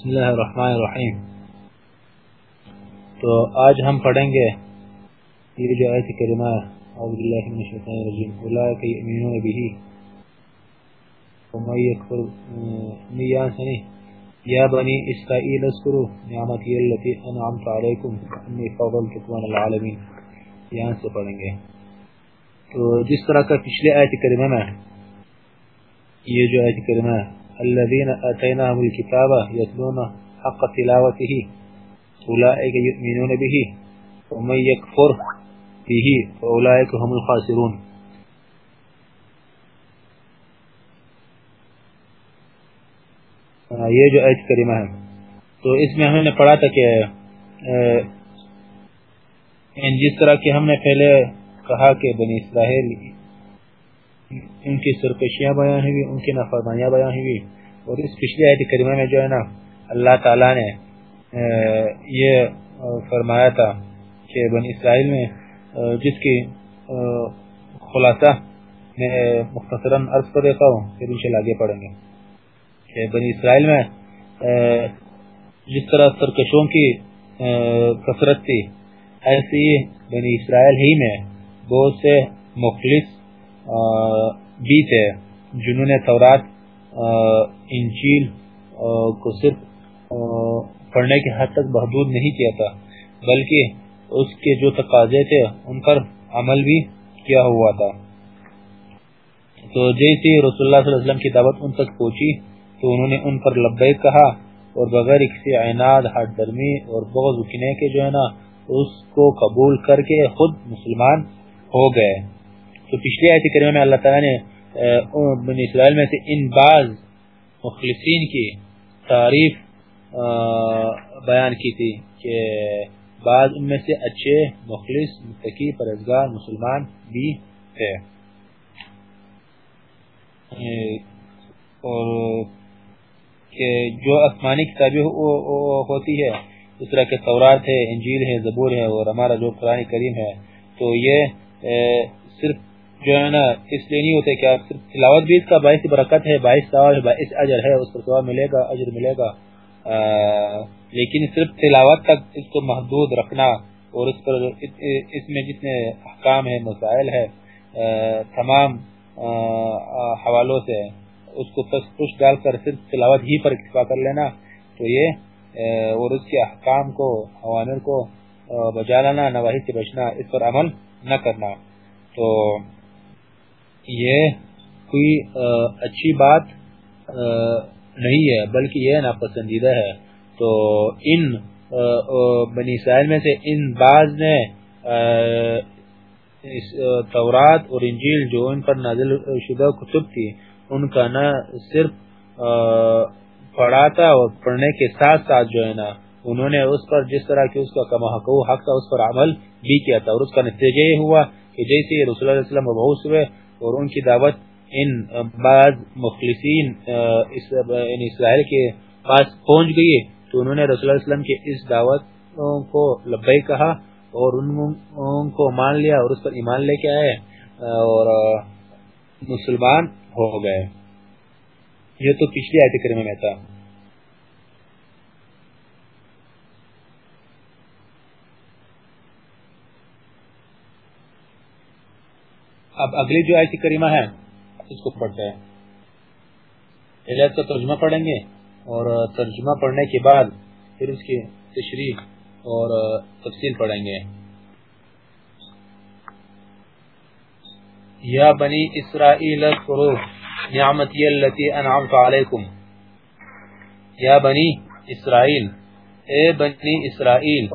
بسم اللہ الرحمن الرحیم۔ تو آج ہم پڑھیں گے یہ جو آیت کریمہ اعوذ باللہ من الشیطان الرجیم۔ اولئک یؤمنون به ومن يكفر نیان سنی۔ یا بنی اسرائیل اذکروا نعمتی التي انعمت علیکم، انی فضلتکم علی العالمین۔ یہاں سے پڑھیں گے۔ تو جس طرح کا پچھلے آیت کریمہ میں، یہ جو آیت کریمہ ہے الذين آتيناهم الكتاب يتلون حق تلاوته، أولئك يؤمنون به، ومن يكفر به فأولئك هم الخاسرون. یہ جو ایت کریمہ ہے، تو اس میں ہم نے پڑھا تھا کہ یعنی جس طرح کہ ہم نے پہلے کہا کہ بنی اسرائیل ان کی سرکشیاں بیان ہوئی ان کی نفرمانیاں بیان ہوئی اور اس پچھلی آیت کریمہ میں جو ہے نا اللہ تعالیٰ نے یہ فرمایا تھا کہ بنی اسرائیل میں جس کی خلاصہ میں مختصراً عرض کر دیتا ہوں، پھر انشاءاللہ آگے پڑھیں گے۔ کہ بنی اسرائیل میں جس طرح سرکشوں کی کثرت تھی ایسی بنی اسرائیل ہی میں بہت سے مخلص بھی تھے، جنہوں نے تورات انجیل کو صرف پڑھنے کے حد تک محدود نہیں کیا تھا، بلکہ اس کے جو تقاضے تھے، ان پر عمل بھی کیا ہوا تھا۔ تو جیسے رسول اللہ صلی اللہ علیہ وسلم کی دعوت ان تک پہنچی، تو انہوں نے ان پر لبیک کہا، اور بغیر کسی عناد ہٹ درمی اور بغض اکنے کے جو ہے نا، اس کو قبول کر کے خود مسلمان ہو گئے۔ تو پچھلی آیت کریمہ میں اللہ تعالیٰ نے بنی اسرائیل میں سے ان بعض مخلصین کی تعریف بیان کی تھی کہ بعض ان میں سے اچھے مخلص، متقی، پرہیزگار مسلمان بھی تھے۔ اور کہ جو آسمانی کتابیں ہوتی ہے، اس طرح کے تورات ہے انجیل ہے زبور ہے اور ہمارا جو قرآن کریم ہے، تو یہ صرف جو ہے نا، اس لیے نہیں ہوتے کہ صرف تلاوت بھی اس کا باعث برکت ہے، باعث ثواب ہے، باعث اجر ہے، اس پر ثواب ملے گا، اجر ملے گا۔ لیکن صرف تلاوت تک اس کو محدود رکھنا اور اس پر اس میں جتنے احکام ہے مسائل ہے تمام حوالوں سے اس کو پش ڈال کر صرف تلاوت ہی پر اکتفا کر لینا، تو یہ اور اس کے احکام کو حوانر کو بجا لانا، نواحی سے بچنا، اس پر عمل نہ کرنا۔ تو یہ کوئی اچھی بات نہیں ہے، بلکہ یہ ناپسندیدہ ہے۔ تو ان بنی اسرائیل میں سے ان بعض نے تورات اور انجیل جو ان پر نازل شدہ کتب تھی، ان کا نہ صرف پڑھاتا اور پڑھنے کے ساتھ ساتھ جو ہے نا، انہوں نے اس پر جس طرح کی اس کا کما حق تھا، اس پر عمل بھی کیا تھا اور اس کا نتیجہ یہ ہوا کہ جیسے رسول اللہ علیہ وسلم بہت ہوئے اور ان کی دعوت ان بعض مخلصین ان یعنی اسرائیل کے پاس پہنچ گئی تو انہوں نے رسول اللہ علیہ وسلم کے اس دعوت کو لبئی کہا اور ان کو مان لیا اور اس پر ایمان لے کے آئے اور مسلمان ہو گئے۔ یہ تو پچھلی آیت کریمہ میں تھا۔ اب اگلی جو آیت کریمہ ہے، اس کو پڑھتے ہیں۔ پہلے کا ترجمہ پڑھیں گے اور ترجمہ پڑھنے کے بعد پھر اس کی تشریح اور تفصیل پڑھیں گے۔ یا بنی اسرائیل اذکروا نعمتی اللتی انعمت علیکم۔ یا بنی اسرائیل، اے بنی اسرائیل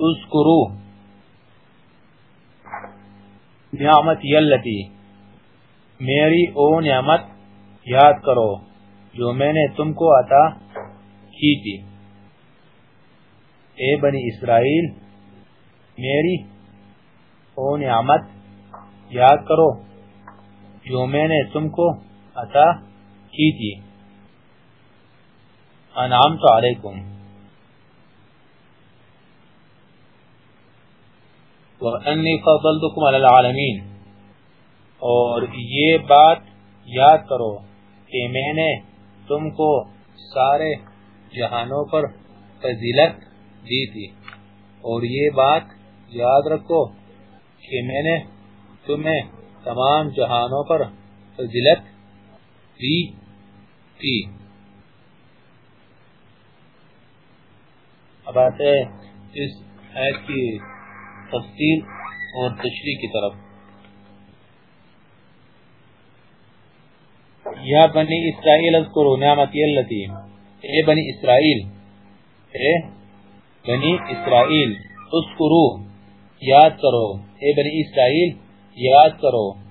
اذکروا نعمت یلتی۔ میری او نعمت یاد کرو جو میں نے تم کو عطا کی تھی۔ اے بنی اسرائیل، میری او نعمت یاد کرو جو میں نے تم کو عطا کی تھی۔ انعام تو علیکم۔ وَأَنِّي فَضَلْتُكُمْ عَلَى الْعَالَمِينَ۔ اور یہ بات یاد کرو کہ میں نے تم کو سارے جہانوں پر فضیلت دی تھی۔ اور یہ بات یاد رکھو کہ میں نے تمہیں تمام جہانوں پر فضیلت دی تھی۔ اب آتے اس آیت کی تفصیل اور تشریح کی طرف۔ یا بنی اسرائیل اذکروا نعمتی اللتی۔ اے بنی اسرائیل، اے بنی اسرائیل اذکروا یاد کرو۔ اے بنی اسرائیل، یاد کرو۔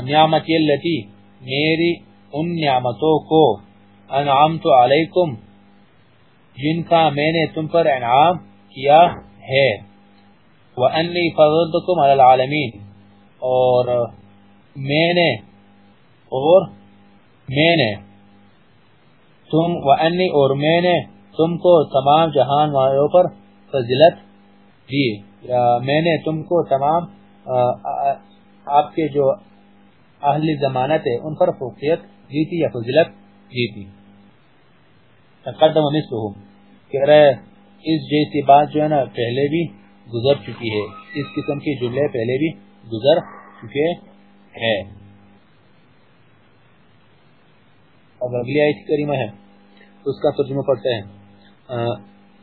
نعمتی اللتی، میری ان نعمتوں کو انعامت علیکم، جن کا میں نے تم پر انعام کیا ہے۔ وَأَنِّي فَضَلْتُكُمْ عَلَى الْعَالَمِينَ۔ اور میں نے، اور میں نے تم، وَأَنِّي، اور میں نے تم کو تمام جہان والوں پر فضلت دی۔ میں نے تم کو تمام آپ کے جو اہل زمانت ہے، ان پر فوقیت دی تھی یا فضلت دی تھی۔ تقدم مثلهم۔ کہہ رہے اس جیسی بات جو ہے نا، پہلے بھی گزر چکی ہے۔ اس قسم کے جملے پہلے بھی گزر چکے ہیں۔ اب اگلی آیت کریمہ ہے۔ اس کا ترجمہ پڑھتے ہیں۔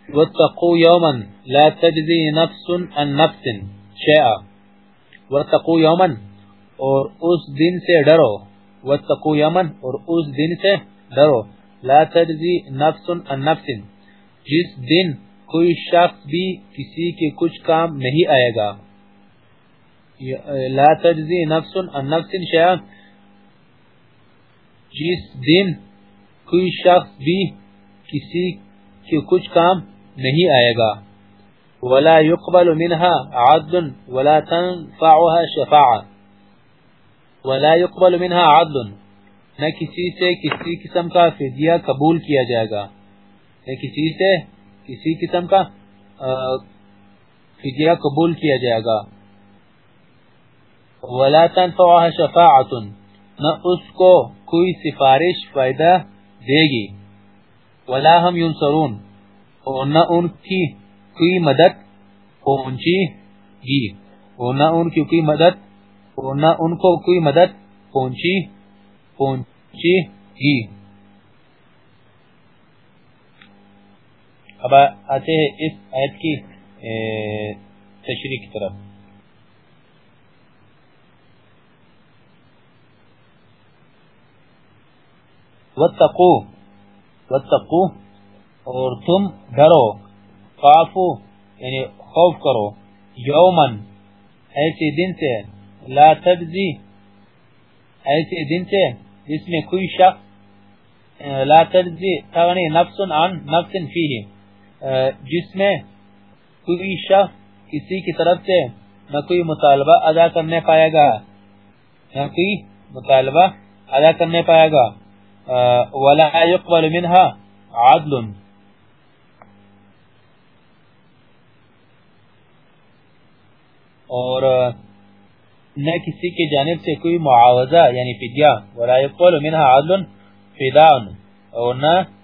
وَاتَّقُوا يَوْمًا لَا تَجْزِي نَفْسٌ عَن نَفْسٍ شَيْئًا وَاتَّقُوا يَوْمًا اور اس دن سے ڈرو۔ وَاتَّقُوا يَوْمًا اور اس دن سے ڈرو۔ لا تجزی نفس عن نفس۔ جس دن کوئی شخص بھی کسی کے کچھ کام نہیں آئے گا۔ لا تجزی نفس عن نفس شیئا۔ جس دن کوئی شخص بھی کسی کے کچھ کام نہیں آئے گا۔ ولا يقبل منها عدل ولا تنفعها شفاعة۔ ولا يقبل منها عدل۔ نہ کسی سے کسی قسم کا فدیہ قبول کیا جائے گا۔ نہ کسی سے کسی قسم کا فدیہ قبول کیا جائے گا۔ ولا تنفعها شفاعت نہ اس کو کوئی سفارش فائدہ دے گی۔ ولا هم ينصرون، اور نہ ان کی کوئی مدد پہنچی گی۔ اور نہ ان کی کوئی مدد، اور نہ ان کو کوئی مدد پہنچی پہنچے گی۔ اب آتے ہیں اس آیت کی تشریح کی طرف۔ وَاتَّقُو وَاتَّقُو، اور تم ڈرو خافو یعنی خوف کرو۔ یومن ایسے دن سے، لا تجزی، ایسے دن سے، جس میں کوئی شخص، لا تجزی، تغنی نفس عن نفس فیہ۔ جس میں کوئی شخص کسی کی طرف سے نہ کوئی مطالبہ ادا کرنے پائے گا، نہ کوئی مطالبہ ادا کرنے پائے گا۔ ولا يقبل منها عدل۔ اور نہ کسی کی جانب سے کوئی معاوضہ یعنی فدیہ، ولا يقول منها عدل، فداء۔ اور نہ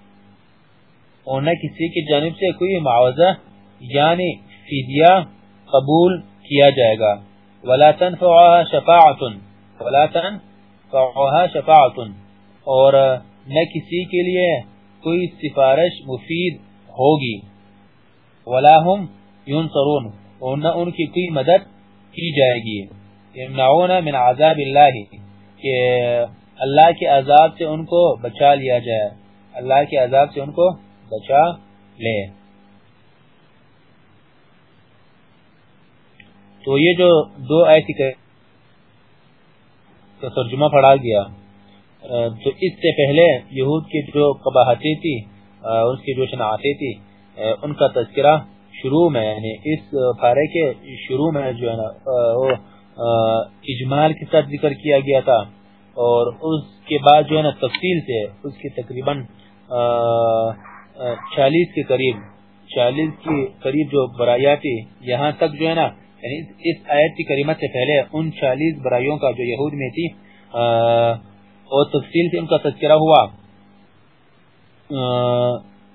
اور نہ کسی کی جانب سے کوئی معاوضہ یعنی فدیہ قبول کیا جائے گا۔ ولا تنفعها شفاعه ولا تنفعها شفاعه اور نہ کسی کے لیے کوئی سفارش مفید ہوگی۔ ولا هم ينصرون۔ اور نہ ان کی کوئی مدد کی جائے گی۔ یمنعون من عذاب اللہ کہ اللہ کے عذاب سے ان کو بچا لیا جائے۔ اللہ کے عذاب سے ان کو بچا لے۔ تو یہ جو دو ایسی کا ترجمہ پڑھا گیا تو اس سے پہلے یہود کی جو قباحتی تھی اس کی جو شناعتی تھی ان کا تذکرہ شروع میں یعنی اس پارے کے شروع میں جو ہے نا اجمال کے ساتھ ذکر کیا گیا تھا۔ اور اس کے بعد جو ہے نا، تفصیل سے اس کی تقریباً چالیس کے قریب، چالیس کے قریب جو برایاتی یہاں تک جو ہے نا یعنی اس آیت کی کریمت سے پہلے ان چالیس برائیوں کا جو یہود میں تھی اور تفصیل سے ان کا تذکرہ ہوا۔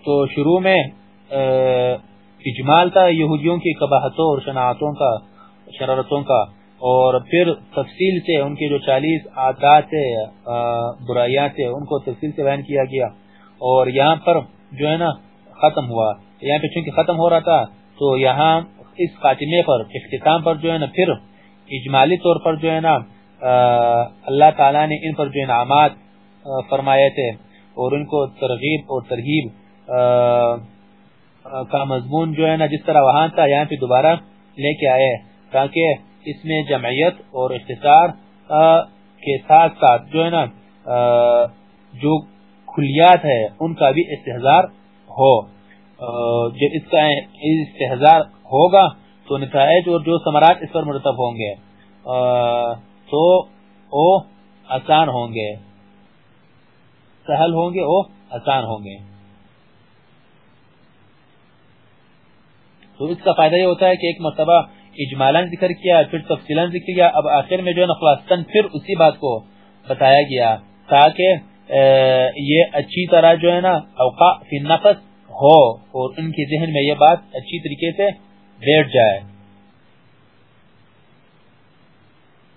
تو شروع میں اجمال تھا یہودیوں کی قباحتوں اور شناعتوں کا، شرارتوں کا، اور پھر تفصیل سے ان کے جو چالیس عادات برائیاں تھے، ان کو تفصیل سے بیان کیا گیا۔ اور یہاں پر جو ہے نا ختم ہوا، یہاں پہ چونکہ ختم ہو رہا تھا، تو یہاں اس خاتمے پر، اختتام پر جو ہے نا، پھر اجمالی طور پر جو ہے نا اللہ تعالیٰ نے ان پر جو انعامات فرمائے تھے اور ان کو ترغیب اور ترغیب کا مضمون جو ہے نا، جس طرح وہاں تھا، یہاں پہ دوبارہ لے کے آئے تاکہ اس میں جمعیت اور اختصار کے ساتھ ساتھ جو ہے نا جو کھلیات ہے، ان کا بھی استحضار ہو۔ جب اس کا استحضار ہوگا تو نتائج اور جو سمرات اس پر مرتب ہوں گے تو او آسان ہوں گے۔ سہل ہوں گے، او آسان ہوں گے۔ تو اس کا فائدہ یہ ہوتا ہے کہ ایک مرتبہ اجمالاً ذکر کیا، پھر تفصیلاً ذکر کیا، اب آخر میں جو ہے پھر اسی بات کو بتایا گیا تاکہ یہ اچھی طرح جو ہے نا اوقا فی نفس ہو اور ان کے ذہن میں یہ بات اچھی طریقے سے بیٹھ جائے۔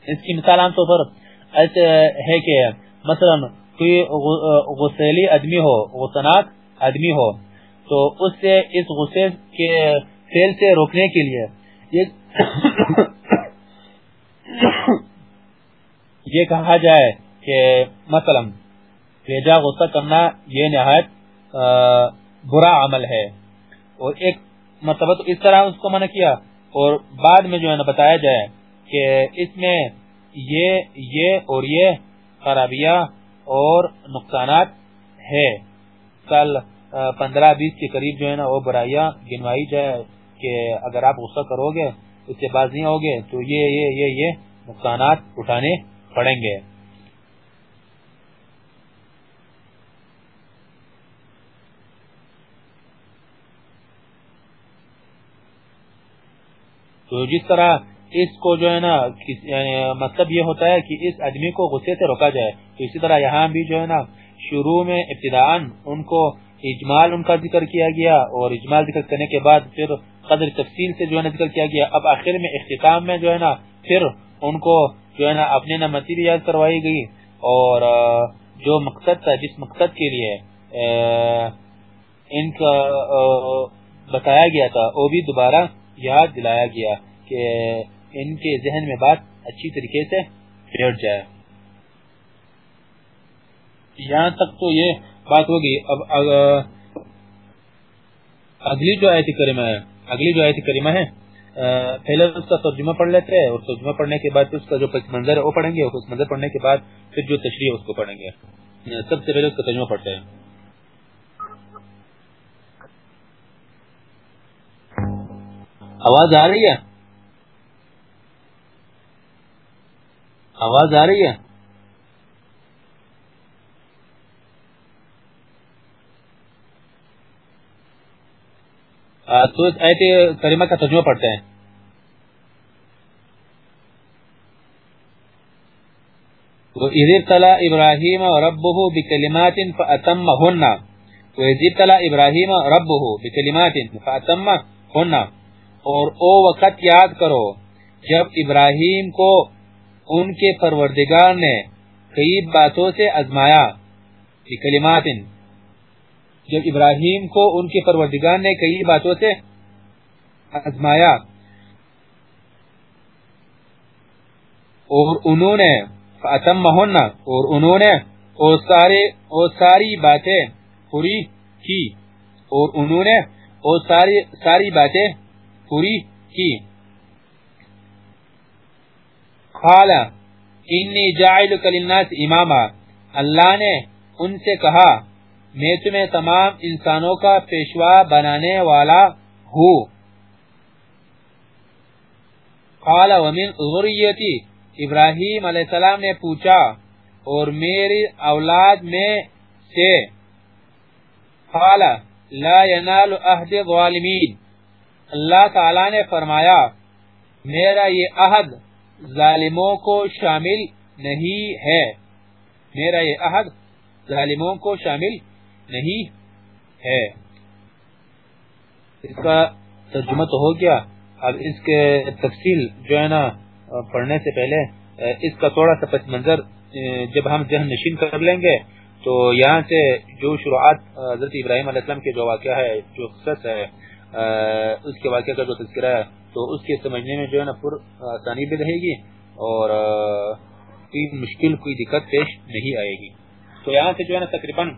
اس کی مثال عام طور پر ہے کہ مثلا کوئی غسیلی آدمی ہو، غسناک آدمی ہو، تو اس سے اس غصے کے فیل سے روکنے کے لیے یہ کہا جائے کہ مثلا بھیجا غصہ کرنا یہ نہایت برا عمل ہے۔ اور ایک مرتبہ تو اس طرح اس کو منع کیا۔ اور بعد میں جو ہے نا بتایا جائے کہ اس میں یہ یہ اور یہ خرابیاں اور نقصانات ہے۔ کل پندرہ، بیس کے قریب جو ہے نا وہ برائیاں گنوائی جائے کہ اگر آپ غصہ کرو گے، اس سے باز نہیں ہوگے تو یہ یہ یہ یہ نقصانات اٹھانے پڑیں گے۔ تو جس طرح اس کو جو ہے نا یعنی مطلب یہ ہوتا ہے کہ اس آدمی کو غصے سے روکا جائے۔ تو اسی طرح یہاں بھی جو ہے نا، شروع میں ابتداء ان کو اجمال ان کا ذکر کیا گیا اور اجمال ذکر کرنے کے بعد پھر قدر تفصیل سے جو ہے نا ذکر کیا گیا۔ اب آخر میں اختتام میں جو ہے نا، پھر ان کو جو ہے نا اپنے نمتی بھی یاد کروائی گئی۔ اور جو مقصد تھا، جس مقصد کے لیے ان کا بتایا گیا تھا، وہ بھی دوبارہ یاد دلایا گیا کہ ان کے ذہن میں بات اچھی طریقے سے بیٹھ جائے۔ یہاں تک تو یہ بات ہوگی۔ اب اگلی جو آیت کریمہ ہے، اگلی جو آیت کریمہ ہے پہلے اس کا ترجمہ پڑھ لیتے ہیں اور ترجمہ پڑھنے کے بعد اس کا جو منظر ہے وہ پڑھیں گے اور پس منظر پڑھنے کے بعد پھر جو تشریح اس کو پڑھیں گے۔ سب سے پہلے اس کا ترجمہ پڑھتے ہیں۔ آواز آ رہی ہے؟ آواز آ رہی ہے؟ تو اس آیت کریمہ کا ترجمہ پڑھتے ہیں۔ وَإِذِ ابْتَلَى إِبْرَاهِيمَ رَبُّهُ بِكَلِمَاتٍ فَأَتَمَّهُنَّ وَإِذِ ابْتَلَى إِبْرَاهِيمَ رَبُّهُ بِكَلِمَاتٍ فَأَتَمَّهُنَّ اور او وقت یاد کرو، جب ابراہیم کو ان کے پروردگار نے کئی باتوں سے ازمایا بِكَلِمَاتٍ جب ابراہیم کو ان کے پروردگار نے کئی باتوں سے ازمایا، اور انہوں نے اور انہوں نے اور سارے، اور ساری باتیں پوری کی۔ اور انہوں نے اور ساری ساری باتیں پوری کی۔ قال، انی جاعلک للناس اماما اللہ نے ان سے کہا، میں تمہیں تمام انسانوں کا پیشوا بنانے والا ہوں قال، ومن ذریتی ابراہیم علیہ السلام نے پوچھا، اور میری اولاد میں سے قال، لا ينال عہد الظالمین اللہ تعالی نے فرمایا، میرا یہ عہد ظالموں کو شامل نہیں ہے۔ میرا یہ عہد ظالموں کو شامل نہیں ہے۔ اس کا ترجمہ تو ہو گیا۔ اب اس کے تفصیل جو ہے نا، پڑھنے سے پہلے، اس کا تھوڑا سا پس منظر، جب ہم ذہن نشین کر لیں گے، تو یہاں سے جو شروعات حضرت ابراہیم علیہ السلام کے جو واقعہ ہے، جو قصص ہے اس کے واقعہ کا جو تذکرہ ہے، تو اس کے سمجھنے میں جو ہے نا پر آسانی بھی رہے گی اور کوئی مشکل کوئی دقت پیش نہیں آئے گی۔ تو یہاں سے جو ہے نا تقریباً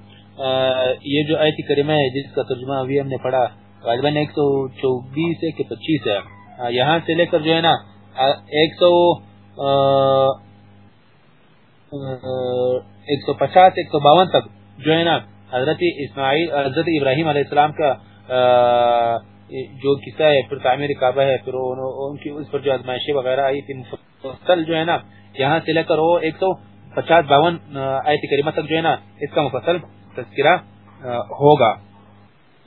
یہ جو آیت کریمہ ہے، جس کا ترجمہ ابھی ہم نے پڑھا، غالباً ایک سو چوبیس ہے کہ پچیس ہے۔ یہاں سے لے کر جو ہے نا ایک سو ایک سو پچاس، ایک سو باون تک جو ہے نا، حضرت اسماعیل، حضرت ابراہیم علیہ السلام کا جو قصہ ہے، پھر تعمیر کعبہ ہے، پھر ان کی اس پر جو ازمائشیں وغیرہ آئی تھی، مفصل جو ہے نا، یہاں سے لے کر وہ ایک سو پچاس باون آیت کریمہ تک جو ہے نا، اس کا مفصل تذکرہ ہوگا۔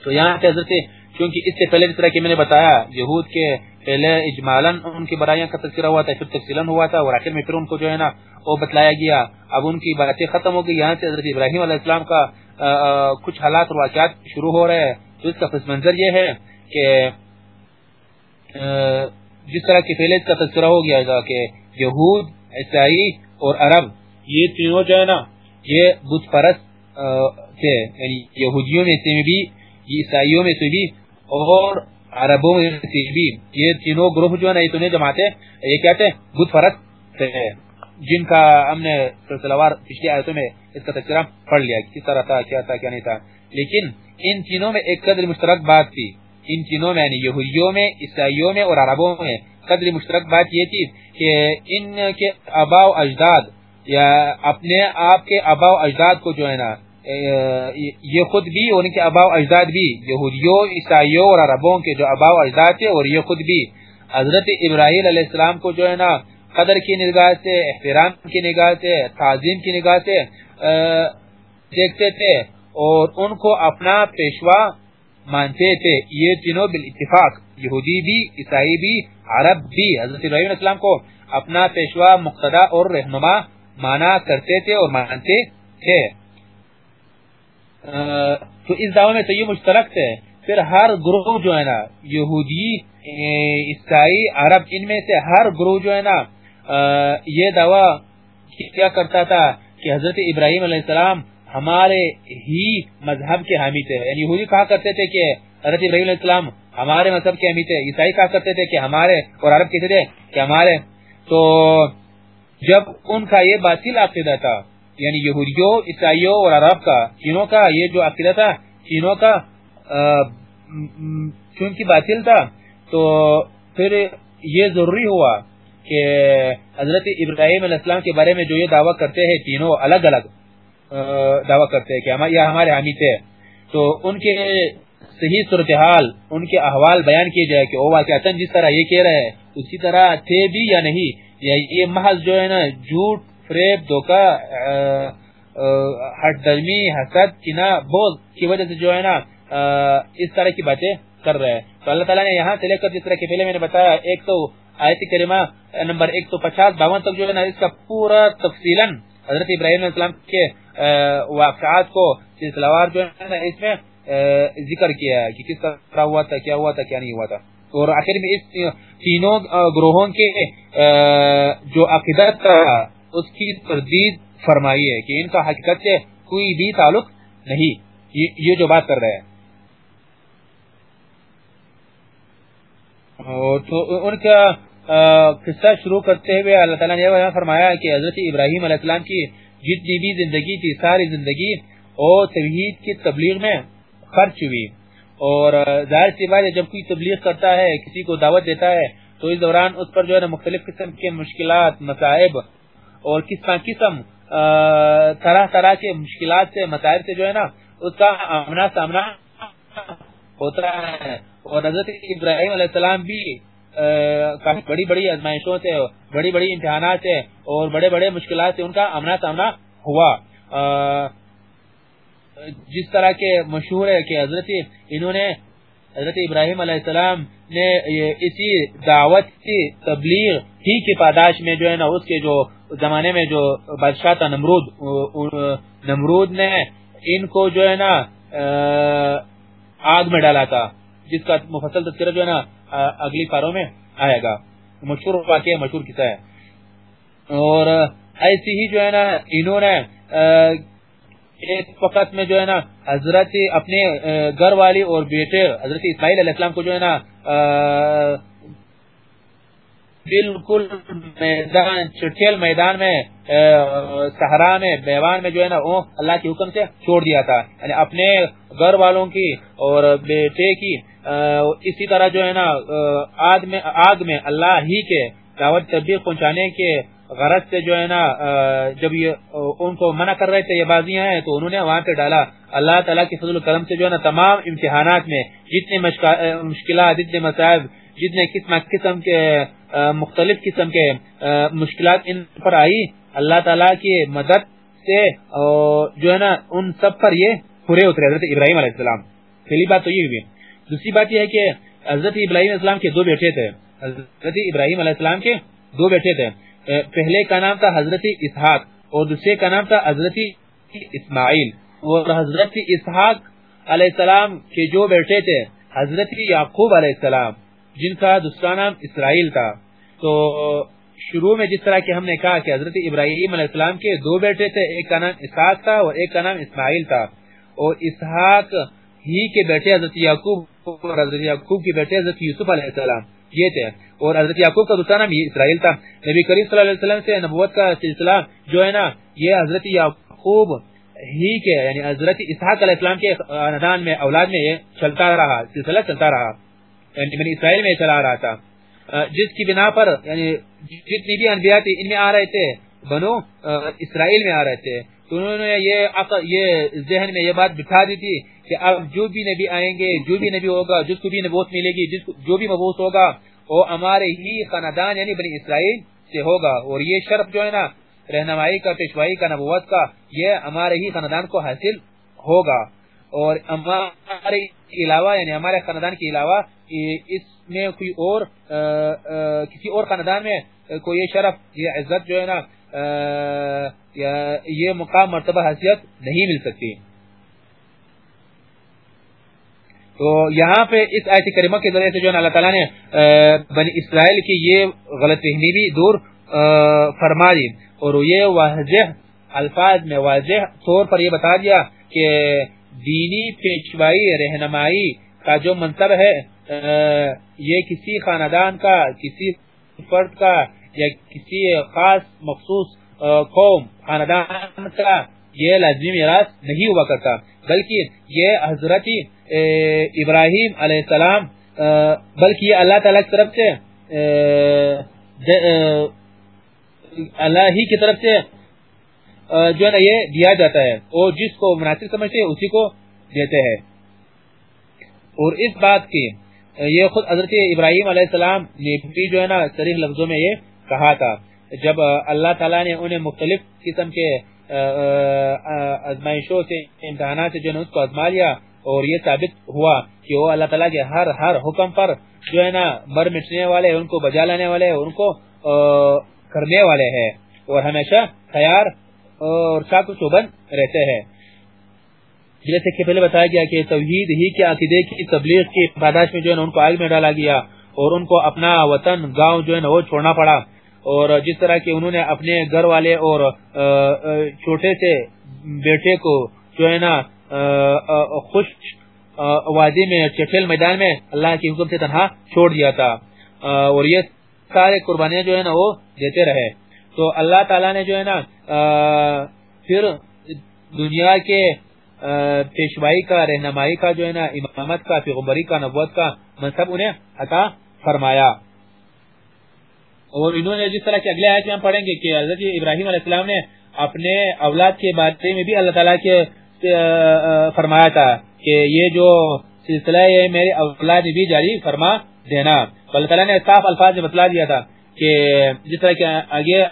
تو یہاں سے حضرت کیونکہ اس سے پہلے جس طرح کہ میں نے بتایا، یہود کے پہلے اجمالاً ان کی برائیاں کا تذکرہ ہوا تھا، پھر تفصیلاً ہوا تھا، اور آخر میں پھر ان کو جو ہے نا، وہ بتلایا گیا۔ اب ان کی باتیں ختم ہو گئی، یہاں سے حضرت ابراہیم علیہ السلام کا کچھ حالات اور واقعات شروع ہو رہے ہیں۔ تو اس کا پس منظر یہ ہے کہ جس طرح کی پہلے اس کا تذکرہ ہو گیا تھا کہ یہود، عیسائی اور عرب، یہ تینوں جو ہے نا، یہ بت پرست تھے یعنی یہودیوں میں سے بھی، عیسائیوں میں سے بھی اور عربوں میں سے بھی، یہ تینوں گروہ جو ہے نا، یہ تینوں جماعتیں، یہ کہتے ہیں بت پرست تھے، جن کا ہم نے سلسلوار پچھلی آیتوں میں اس کا تذکرہ پڑھ لیا، کس طرح تھا، کیا تھا، کیا نہیں تھا، لیکن ان تینوں میں ایک قدر مشترک بات تھی۔ ان تینوں میں یعنی یہودیوں میں، عیسائیوں میں اور عربوں میں قدر مشترک بات یہ تھی کہ ان کے ابا و اجداد، یا اپنے آپ کے ابا و اجداد کو جو ہے نا یہ خود بھی اور ان کے ابا و اجداد بھی، یہودیوں، عیسائیوں اور عربوں کے جو ابا و اجداد تھے اور یہ خود بھی۔ حضرت ابراہیم علیہ السلام کو جو ہے نا، قدر کی نگاہ سے، احترام کی نگاہ سے، تعظیم کی نگاہ سے دیکھتے تھے۔ اور ان کو اپنا پیشوا مانتے تھے۔ یہ تینوں بالاتفاق، یہودی بھی، عیسائی بھی، عرب بھی۔ حضرت ابراہیم علیہ السلام کو اپنا پیشوا مقتدا اور رہنما مانا کرتے تھے اور مانتے تھے۔ تو اس دعوے میں تو یہ مشترک تھے۔ پھر ہر گروہ جو ہے نا، یہودی، عیسائی، عرب، ان میں سے ہر گروہ جو ہے نا یہ دعویٰ کیا کرتا تھا کہ حضرت ابراہیم علیہ السلام ہمارے ہی مذہب کے حامی تھے۔ یعنی یہودی کہا کرتے تھے کہ حضرت ابراہیم علیہ السلام ہمارے مذہب کے حامی تھے۔ عیسائی کہا کرتے تھے کہ ہمارے اور عرب کہتے تھے کہ ہمارے۔ تو جب ان کا یہ باطل عقیدہ تھا یعنی یہودیوں، عیسائیوں اور عرب کا، تینوں کا یہ جو عقیدہ تھا، تینوں کا چونکہ باطل تھا، تو پھر یہ ضروری ہوا کہ حضرت ابراہیم علیہ السلام کے بارے میں جو یہ دعویٰ کرتے ہیں، تینوں الگ الگ۔ دعویٰ کرتے ہیں کہ یہ ہمارے حامی تھے۔ تو ان کے صحیح صورتحال، ان کے احوال بیان کیے جائے کہ وہ واقعات جس طرح یہ کہہ رہے ہیں اسی طرح تھے بھی یا نہیں؟ یا یہ محض جو ہے نا، جھوٹ، فریب، دھوکہ ہٹ درمی حسد کنا بوز کی وجہ سے جو ہے نا اس طرح کی باتیں کر رہے ہیں۔ تو اللہ تعالیٰ نے یہاں سے لے کر جس طرح کے پہلے میں نے بتایا، ایک تو آیت کریمہ نمبر ایک سو پچاس، باون تک جو ہے نا، اس کا پورا تفصیلا حضرت ابراہیم علیہ السلام کے واقعات کو سلسلوار جو ہے نا، اس میں ذکر کیا ہے کہ کس طرح ہوا تھا، کیا ہوا تھا، کیا نہیں ہوا تھا۔ اور آخر میں اس تینوں گروہوں کے جو عقیدت اس کی تردید فرمائی ہے کہ ان کا حقیقت سے کوئی بھی تعلق نہیں۔ یہ جو بات کر رہے ہیں۔ تو ان کا قصہ شروع کرتے ہوئے اللہ تعالیٰ نے فرمایا کہ حضرت ابراہیم علیہ السلام کی جتنی بھی زندگی تھی، ساری زندگی اور توحید کی تبلیغ میں خرچ ہوئی۔ اور ظاہر سی بات ہے، جب کوئی تبلیغ کرتا ہے، کسی کو دعوت دیتا ہے، تو اس دوران اس پر جو ہے نا مختلف قسم کے مشکلات مسائب اور قسم قسم طرح طرح کے مشکلات سے مسائل سے جو ہے نا اس کا آمنا سامنا ہوتا ہے۔ اور حضرت ابراہیم علیہ السلام بھی کافی بڑی بڑی ازمائشوں سے، بڑی بڑی امتحانات سے اور بڑے بڑے مشکلات سے ان کا آمنا سامنا ہوا۔ جس طرح کے مشہور ہے کہ حضرت، انہوں نے حضرت ابراہیم علیہ السلام نے اسی دعوت کی تبلیغ ہی کی پاداش میں جو ہے نا، اس کے جو زمانے میں جو بادشاہ تھا نمرود نمرود نے ان کو جو ہے نا آگ میں ڈالا تھا۔ جس کا مفصل تذکرہ جو ہے نا اگلی پاروں میں آئے گا۔ مشہور واقعہ مشہور قصہ ہے۔ اور ایسی ہی جو ہے نا، انہوں نے ایک وقت میں جو ہے نا، حضرت اپنے گھر والی اور بیٹے حضرت اسماعیل علیہ السلام کو جو ہے نا بالکل میدان، چٹھیل میدان میں سہرا میں بیوان میں جو ہے نا، وہ اللہ کے حکم سے چھوڑ دیا تھا۔ یعنی اپنے گھر والوں کی اور بیٹے کی اسی طرح جو ہے نا آگ میں اللہ ہی کے دعوت تبدیل پہنچانے کے غرض سے جو ہے نا جب یہ، ان کو منع کر رہے تھے، یہ بازیاں ہیں، تو انہوں نے وہاں پہ ڈالا۔ اللہ تعالیٰ کی فضل کرم سے جو ہے نا، تمام امتحانات میں، جتنے مشکلات، جتنے مسائل، جتنے قسم قسم کے مختلف قسم کے مشکلات ان پر آئی۔ اللہ تعالیٰ کی مدد سے جو ہے نا، ان سب پر یہ پورے اترے، حضرت ابراہیم علیہ السلام۔ پہلی بات تو یہ ہوئی۔ دوسری بات یہ ہے کہ حضرت ابراہیم علیہ السلام کے دو بیٹے تھے۔ حضرت ابراہیم علیہ السلام کے دو بیٹے تھے۔ پہلے کا نام تھا حضرت اسحاق اور دوسرے کا نام تھا حضرت اسماعیل۔ اور حضرت اسحاق علیہ السلام کے جو بیٹے تھے، حضرت یعقوب علیہ السلام۔ جن کا دوسرا نام اسرائیل تھا۔ تو شروع میں جس طرح کہ ہم نے کہا کہ حضرت ابراہیم علیہ السلام کے دو بیٹے تھے، ایک کا نام اسحاق تھا اور ایک کا نام اسماعیل تھا۔ اور اسحاق ہی کے بیٹے حضرت یعقوب اور حضرت یعقوب کے بیٹے حضرت یوسف علیہ السلام یہ تھے۔ اور حضرت یعقوب کا دوسرا نام یہ اسرائیل تھا۔ نبی کریم صلی اللہ علیہ وسلم سے نبوت کا سلسلہ جو ہے نا، یہ حضرت یعقوب ہی کے یعنی حضرت اسحاق علیہ السلام کے خاندان میں، اولاد میں یہ چلتا رہا، سلسلہ چلتا رہا۔ یعنی اسرائیل میں چلا رہا تھا۔ جس کی بنا پر یعنی جتنی بھی انبیاء تھی، ان میں آ رہے تھے، بنو اسرائیل میں آ رہے تھے۔ تو انہوں نے یہ یہ ذہن میں یہ بات بٹھا دی تھی کہ اب جو بھی نبی آئیں گے، جو بھی نبی ہوگا، جس کو بھی نبوت ملے گی، جس جو بھی مبوس ہوگا، وہ ہمارے ہی خاندان یعنی بنی اسرائیل سے ہوگا۔ اور یہ شرف جو ہے نا، رہنمائی کا، پیشوائی کا، نبوت کا، یہ ہمارے ہی خاندان کو حاصل ہوگا۔ اور ہمارے علاوہ یعنی ہمارے خاندان کے علاوہ اس میں کوئی اور کسی اور خاندان میں کوئی یہ شرف یہ عزت جو ہے نا یہ مقام، مرتبہ، حیثیت نہیں مل سکتی۔ تو یہاں پہ اس آیت کریمہ کے ذریعے سے جو ہے اللہ تعالیٰ نے بنی اسرائیل کی یہ غلط فہمی بھی دور فرما دی۔ اور یہ واضح الفاظ میں واضح طور پر یہ بتا دیا کہ دینی پیشوائی، رہنمائی کا جو منصب ہے یہ کسی خاندان کا، کسی فرد کا یا کسی خاص مخصوص قوم، خاندان کا یہ لازمی میراث نہیں ہوا کرتا۔ بلکہ یہ حضرت ابراہیم علیہ السلام بلکہ یہ اللہ تعالی کی طرف سے اللہ ہی کی طرف سے جو ہے نا، یہ دیا جاتا ہے۔ اور جس کو مناسب سمجھتے ہیں، اسی کو دیتے ہیں۔ اور اس بات کی یہ خود حضرت ابراہیم علیہ السلام نے بھی جو ہے نا صریح لفظوں میں یہ کہا تھا۔ جب اللہ تعالیٰ نے انہیں مختلف قسم کے ازمائشوں سے، امتحانات سے جو ہے اس کو ازما لیا، اور یہ ثابت ہوا کہ وہ اللہ تعالیٰ کے ہر ہر حکم پر جو ہے نا، مر مٹنے والے، ان کو بجا لانے والے ان کو کرنے والے ہیں۔ اور ہمیشہ تیار اور ساتھ چوبن رہتے ہیں۔ جیسے کہ پہلے بتایا گیا کہ توحید ہی کے عقیدے کی تبلیغ کی پاداش میں جو ہے نا ان کو آگ میں ڈالا گیا اور ان کو اپنا وطن، گاؤں جو ہے نا وہ چھوڑنا پڑا۔ اور جس طرح کہ انہوں نے اپنے گھر والے اور چھوٹے سے بیٹے کو جو ہے نا خوش وادی میں، چٹیل میدان میں اللہ کے حکم سے تنہا چھوڑ دیا تھا۔ اور یہ سارے قربانیاں جو ہے نا وہ دیتے رہے۔ تو اللہ تعالیٰ نے جو ہے نا پھر دنیا کے پیشوائی کا، رہنمائی کا جو ہے نا، امامت کا، پیغمبری کا، نبوت کا منصب انہیں عطا فرمایا۔ اور انہوں نے جس طرح کے اگلے آیت میں ہم پڑھیں گے کہ حضرت ابراہیم علیہ السلام نے اپنے اولاد کے بارے میں بھی اللہ تعالیٰ کے فرمایا تھا کہ یہ جو سلسلہ ہے میری اولاد بھی جاری فرما دینا۔ اللہ تعالیٰ نے صاف الفاظ میں بتلا دیا تھا کہ جس طرح کے آگے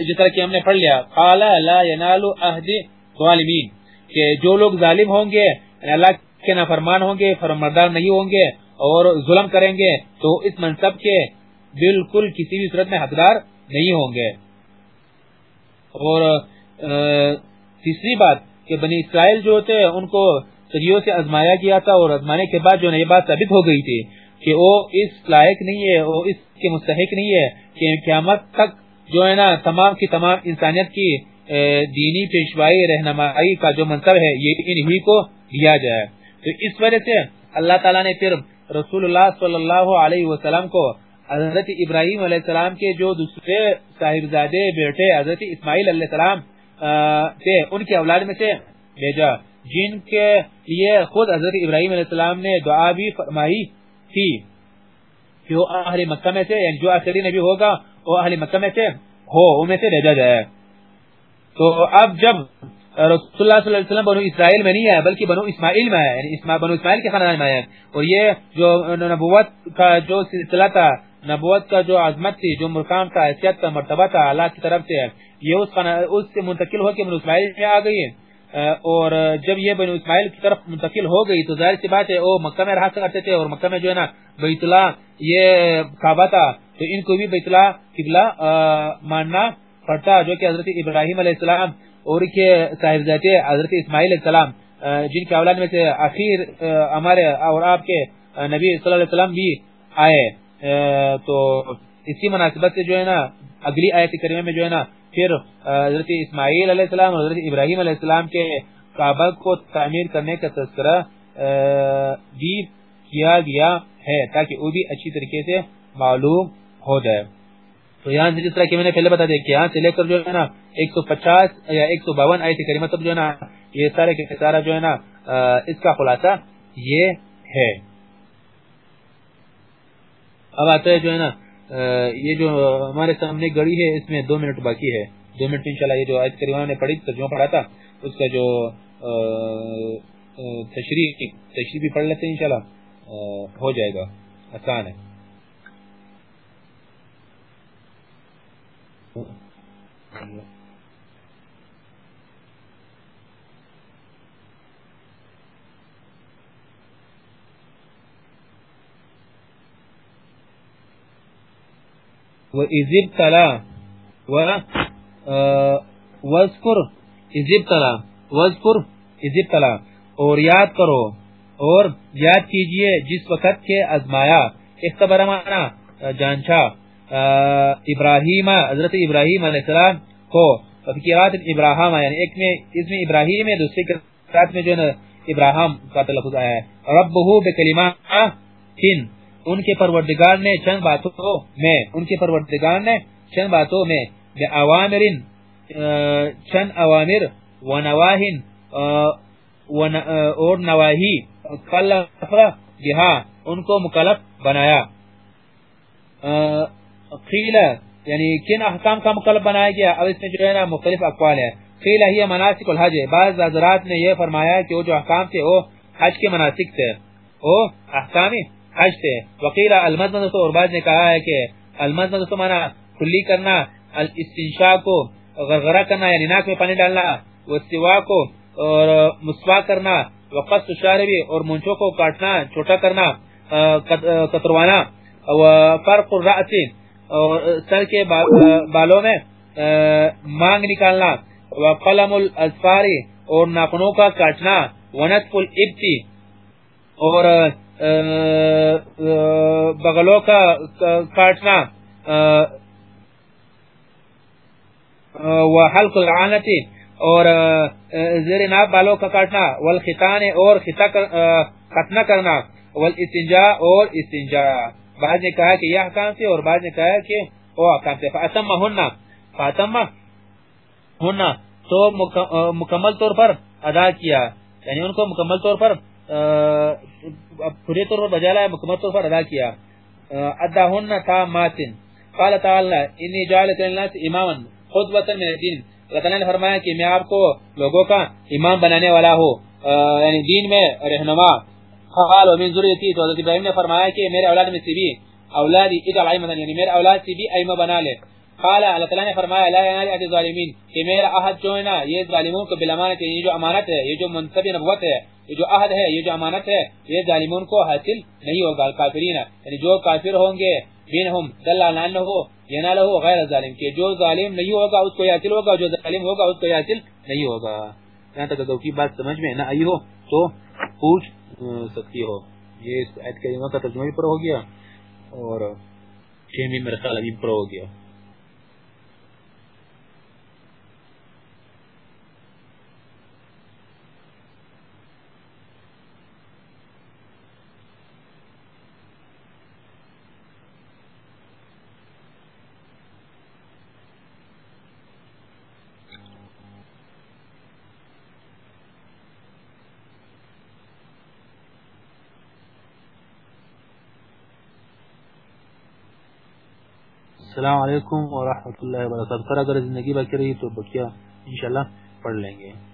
جس طرح کہ ہم نے پڑھ لیا قال لا ينال عهد ظالمین، کہ جو لوگ ظالم ہوں گے یعنی اللہ کے نافرمان ہوں گے فرماندار نہیں ہوں گے اور ظلم کریں گے، تو اس منصب کے بالکل کسی بھی صورت میں حقدار نہیں ہوں گے۔ اور تیسری بات، کہ بنی اسرائیل جو ہوتے ان کو صدیوں سے ازمایا گیا تھا اور ازمانے کے بعد جو یہ بات ثابت ہو گئی تھی، کہ وہ اس لائق نہیں ہے، وہ اس کے مستحق نہیں ہے کہ قیامت تک جو ہے نا، تمام کی تمام انسانیت کی دینی پیشوائی، رہنمائی کا جو منصب ہے، یہ انہی کو دیا جائے۔ تو اس وجہ سے اللہ تعالیٰ نے پھر رسول اللہ صلی اللہ علیہ وسلم کو حضرت ابراہیم علیہ السلام کے جو دوسرے صاحبزادے بیٹے حضرت اسماعیل علیہ السلام تھے، ان کے اولاد میں سے بھیجا۔ جن کے لیے خود حضرت ابراہیم علیہ السلام نے دعا بھی فرمائی تھی۔ کہ وہ اہل مکہ میں سے یعنی جو آخری نبی ہوگا وہ اہل مکہ میں سے ہو، ان میں سے بھیجا جائے۔ تو اب جب رسول اللہ صلی اللہ علیہ وسلم بنو اسرائیل میں نہیں ہے بلکہ بنو اسماعیل میں ہے یعنی بنو اسماعیل کے خاندان میں ہے اور یہ جو نبوت کا جو سلسلہ تھا، نبوت کا جو عظمت تھی، جو مقام تھا، حیثیت کا مرتبہ تھا، اللہ کی طرف سے، یہ اس اس سے منتقل ہو کے بنو اسماعیل میں آ گئی اور جب یہ بنو اسماعیل کی طرف منتقل ہو گئی تو ظاہر سی بات ہے وہ مکہ میں رہا کرتے تھے اور مکہ میں جو ہے نا بیت اللہ، یہ کعبہ تھا، تو ان کو بھی بیت اللہ قبلہ ماننا پڑتا، جو کہ حضرت ابراہیم علیہ السلام اور کے صاحبزادے حضرت اسماعیل علیہ السلام جن کے اولاد میں سے اخیر ہمارے اور آپ کے نبی صلی اللہ علیہ وسلم بھی آئے تو اسی مناسبت سے جو ہے نا، اگلی آیت کریمہ میں جو ہے نا پھر حضرت اسماعیل علیہ السلام اور حضرت ابراہیم علیہ السلام کے کعبہ کو تعمیر کرنے کا تذکرہ بھی کیا گیا ہے تاکہ وہ بھی اچھی طریقے سے معلوم ہو جائے۔ تو یہاں سے جس طرح کہ میں نے پہلے بتا دیا کہ یہاں سے لے کر جو ہے نا ایک سو پچاس یا ایک سو باون آیت کریمہ تب جو ہے نا یہ سارے کے سارا جو ہے نا اس کا خلاصہ یہ ہے۔ اب آتا ہے جو ہے نا یہ جو ہمارے سامنے گڑی ہے، اس میں دو منٹ باقی ہے۔ دو منٹ انشاءاللہ یہ جو آیت کریمہ نے پڑھی ترجمہ پڑھا تھا، اس کا جو تشریح تشریح بھی پڑھ لیتے ہیں انشاءاللہ ہو جائے گا۔ آسان ہے۔ وَإِذِبْ تَلَا وَذْكُرْ اِذِبْ تَلَا وَذْكُرْ اِذِبْ تَلَا اور یاد کرو، اور یاد کیجیے جس وقت کے ازمایا اختبر مانا جانچا ابراہیم، حضرت ابراہیم علیہ السلام کو فکرات ابراہیم یعنی ایک میں، اس میں ابراہیم ہے دوسری قرات میں جو ابراہیم کا تلفظ آیا ہے، ربہو بکلمات ان کے پروردگار نے چند باتوں میں، ان کے پروردگار نے چند باتوں میں، بے اوامر چند اوامر و نواہن اور نواہی کلف بہا جی ان کو مکلف بنایا۔ قیل یعنی کن احکام کا مکلف بنایا گیا؟ اب اس میں جو ہے نا مختلف اقوال ہے قیل ہی مناسک الحج۔ بعض حضرات نے یہ فرمایا کہ وہ جو احکام تھے، وہ حج کے مناسک تھے۔ وہ احکامی حج تھے وقیل المزمد اور بعض نے کہا ہے کہ المزمد تو مانا کلی کرنا، الاستنشاء کو غرغرہ کرنا یعنی ناک میں پانی ڈالنا، واستواء کو اور مسوا کرنا، وقص شاربی اور منچوں کو کاٹنا، چھوٹا کرنا کتروانا وفرق الرأس، اور سر کے بالوں میں مانگ نکالنا وقلم الاسفاری اور ناخنوں کا کاٹنا ونطف الابتی اور بغلوں کا کاٹنا، وحلق العانتی اور، زیر ناب بالوں کا کاٹنا، والختان، اور ختنہ کرنا والاستنجاء اور استنجاء بعض نے کہا کہ یہ حکام تھے، اور بعض نے کہا کہ وہ حکام تھے۔ فاتمہ ہننا فاتمہ ہننا تو مکمل طور پر ادا کیا۔ یعنی ان کو مکمل طور پر پوری طور پر بجا لایا مکمل طور پر ادا کیا۔ اداہن تاماتن قال تعالی، انی جعلت للناس اماما خطبتا من الدین. اللہ تعالی نے فرمایا کہ میں آپ کو لوگوں کا امام بنانے والا ہوں یعنی دین میں رہنما۔ قال، ومن ذریتی تو حضرت ابراہیم نے فرمایا کہ میرے اولاد میں سے بھی اولادی اجعل ایمن یعنی میرے اولاد سے بھی ایمہ بنا لے۔ قال اللہ تعالی نے فرمایا، لا یعنی ینال عہد الظالمین کہ میرا عہد جو ہے نا، یہ ظالموں کو بالامانت ہے یہ جو امانت ہے، یہ جو منصب نبوت ہے، یہ جو عہد ہے، یہ جو امانت ہے، یہ ظالمون کو حاصل نہیں ہوگا۔ کافرین یعنی جو کافر ہوں گے بینہم دلال انہو ینالہ غیر ظالم کہ جو ظالم نہیں ہوگا، اس کو حاصل ہوگا، جو ظالم ہوگا، اس کو حاصل نہیں ہوگا۔ یہاں تک اگر کی بات سمجھ میں نہ آئی ہو، تو پوچھ سکتی ہو۔ یہ اس کریمہ کا ترجمہ بھی پر ہو گیا اور چھویں میرے خیال ابھی پر ہو گیا۔ السلام علیکم ورحمۃ اللہ وبرکاتہ۔ سر، اگر زندگی باقی رہی تو بکیا انشاءاللہ پڑھ لیں گے۔